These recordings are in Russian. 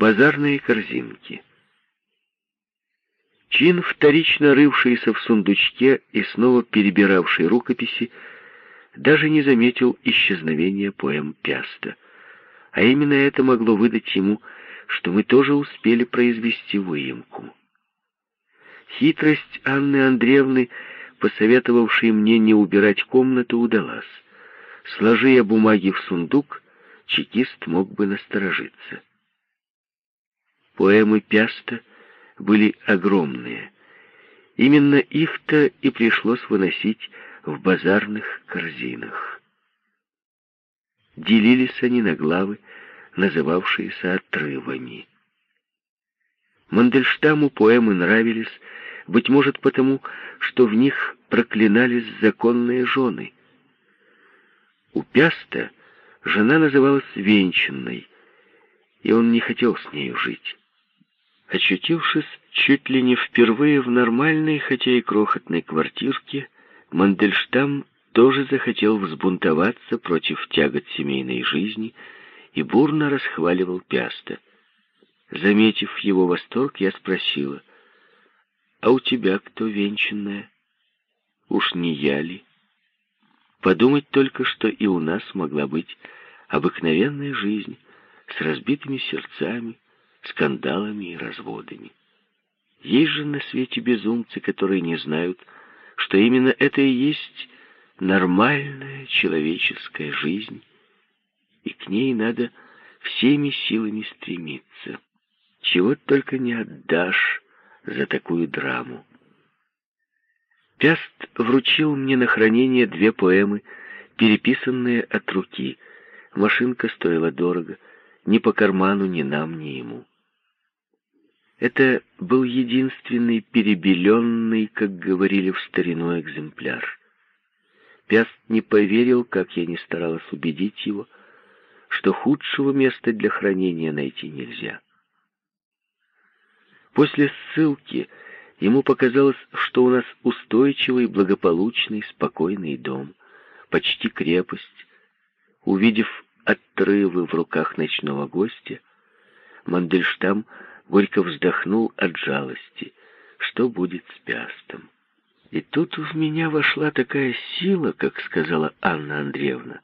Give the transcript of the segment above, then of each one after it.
Базарные корзинки. Чин, вторично рывшийся в сундучке и снова перебиравший рукописи, даже не заметил исчезновения поэм Пяста. А именно это могло выдать ему, что мы тоже успели произвести выемку. Хитрость Анны Андреевны, посоветовавшей мне не убирать комнату, удалась. Сложи я бумаги в сундук, чекист мог бы насторожиться. Поэмы Пяста были огромные. Именно их-то и пришлось выносить в базарных корзинах. Делились они на главы, называвшиеся отрывами. Мандельштаму поэмы нравились, быть может потому, что в них проклинались законные жены. У Пяста жена называлась Венчанной, и он не хотел с нею жить. Очутившись чуть ли не впервые в нормальной, хотя и крохотной квартирке, Мандельштам тоже захотел взбунтоваться против тягот семейной жизни и бурно расхваливал Пяста. Заметив его восторг, я спросила, «А у тебя кто венчанная? Уж не я ли?» Подумать только, что и у нас могла быть обыкновенная жизнь с разбитыми сердцами, скандалами и разводами. Есть же на свете безумцы, которые не знают, что именно это и есть нормальная человеческая жизнь, и к ней надо всеми силами стремиться. Чего только не отдашь за такую драму. Пяст вручил мне на хранение две поэмы, переписанные от руки. Машинка стоила дорого, ни по карману ни нам, ни ему. Это был единственный перебеленный, как говорили в старину, экземпляр. Пяст не поверил, как я не старалась убедить его, что худшего места для хранения найти нельзя. После ссылки ему показалось, что у нас устойчивый, благополучный, спокойный дом, почти крепость. Увидев отрывы в руках ночного гостя, Мандельштам горько вздохнул от жалости. Что будет с Пястом? И тут в меня вошла такая сила, как сказала Анна Андреевна,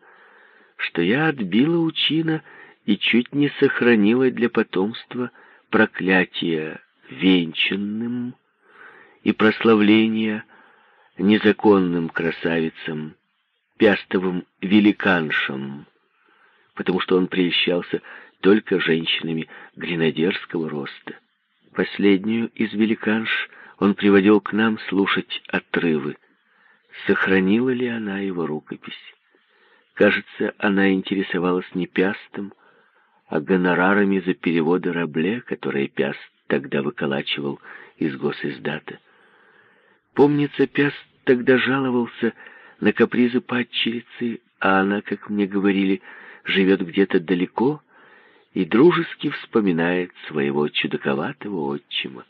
что я отбила учина и чуть не сохранила для потомства проклятие венчанным и прославление незаконным красавицам, пястовым великаншам, потому что он прельщался только женщинами гренадерского роста. Последнюю из великанш он приводил к нам слушать отрывы. Сохранила ли она его рукопись? Кажется, она интересовалась не Пястом, а гонорарами за переводы Рабле, которые Пяст тогда выколачивал из госиздата. Помнится, Пяст тогда жаловался на капризы падчерицы, а она, как мне говорили, живет где-то далеко и дружески вспоминает своего чудаковатого отчима.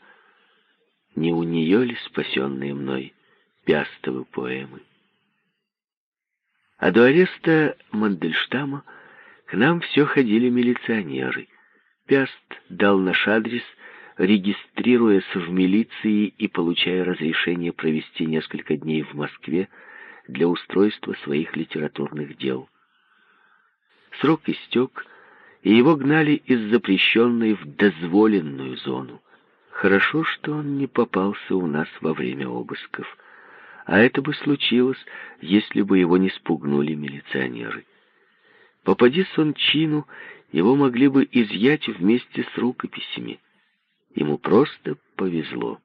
Не у нее ли спасенные мной пястовы поэмы? А до ареста Мандельштама к нам все ходили милиционеры. Пяст дал наш адрес, регистрируясь в милиции и получая разрешение провести несколько дней в Москве для устройства своих литературных дел. Срок истек, и его гнали из запрещенной в дозволенную зону. Хорошо, что он не попался у нас во время обысков, а это бы случилось, если бы его не спугнули милиционеры. Попадись он чину, его могли бы изъять вместе с рукописями. Ему просто повезло.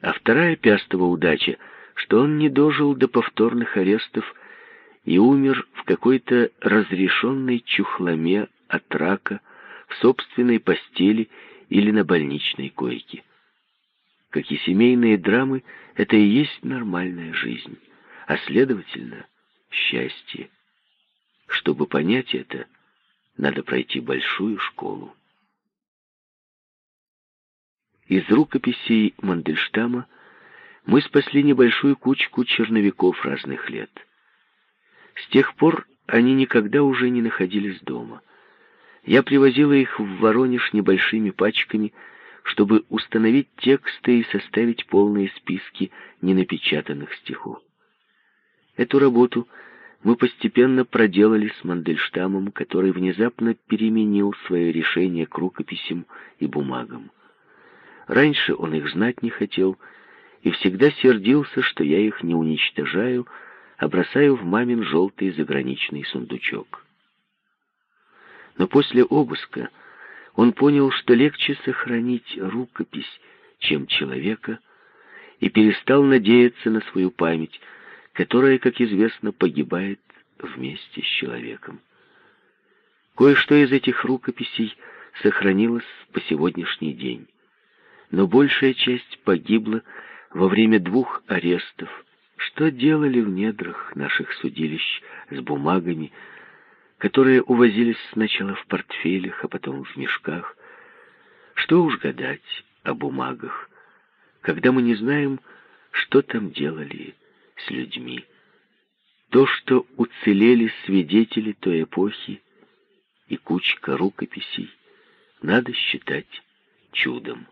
А вторая пястова удача, что он не дожил до повторных арестов и умер в какой-то разрешенной чухломе от рака, в собственной постели или на больничной койке. Как и семейные драмы, это и есть нормальная жизнь, а следовательно, счастье. Чтобы понять это, надо пройти большую школу. Из рукописей Мандельштама мы спасли небольшую кучку черновиков разных лет. С тех пор они никогда уже не находились дома. Я привозила их в Воронеж небольшими пачками, чтобы установить тексты и составить полные списки ненапечатанных стихов. Эту работу мы постепенно проделали с Мандельштамом, который внезапно переменил свое решение к рукописям и бумагам. Раньше он их знать не хотел и всегда сердился, что я их не уничтожаю, а бросаю в мамин желтый заграничный сундучок. Но после обыска он понял, что легче сохранить рукопись, чем человека, и перестал надеяться на свою память, которая, как известно, погибает вместе с человеком. Кое-что из этих рукописей сохранилось по сегодняшний день, но большая часть погибла во время двух арестов, что делали в недрах наших судилищ с бумагами, которые увозились сначала в портфелях, а потом в мешках. Что уж гадать о бумагах, когда мы не знаем, что там делали с людьми. То, что уцелели свидетели той эпохи и кучка рукописей, надо считать чудом.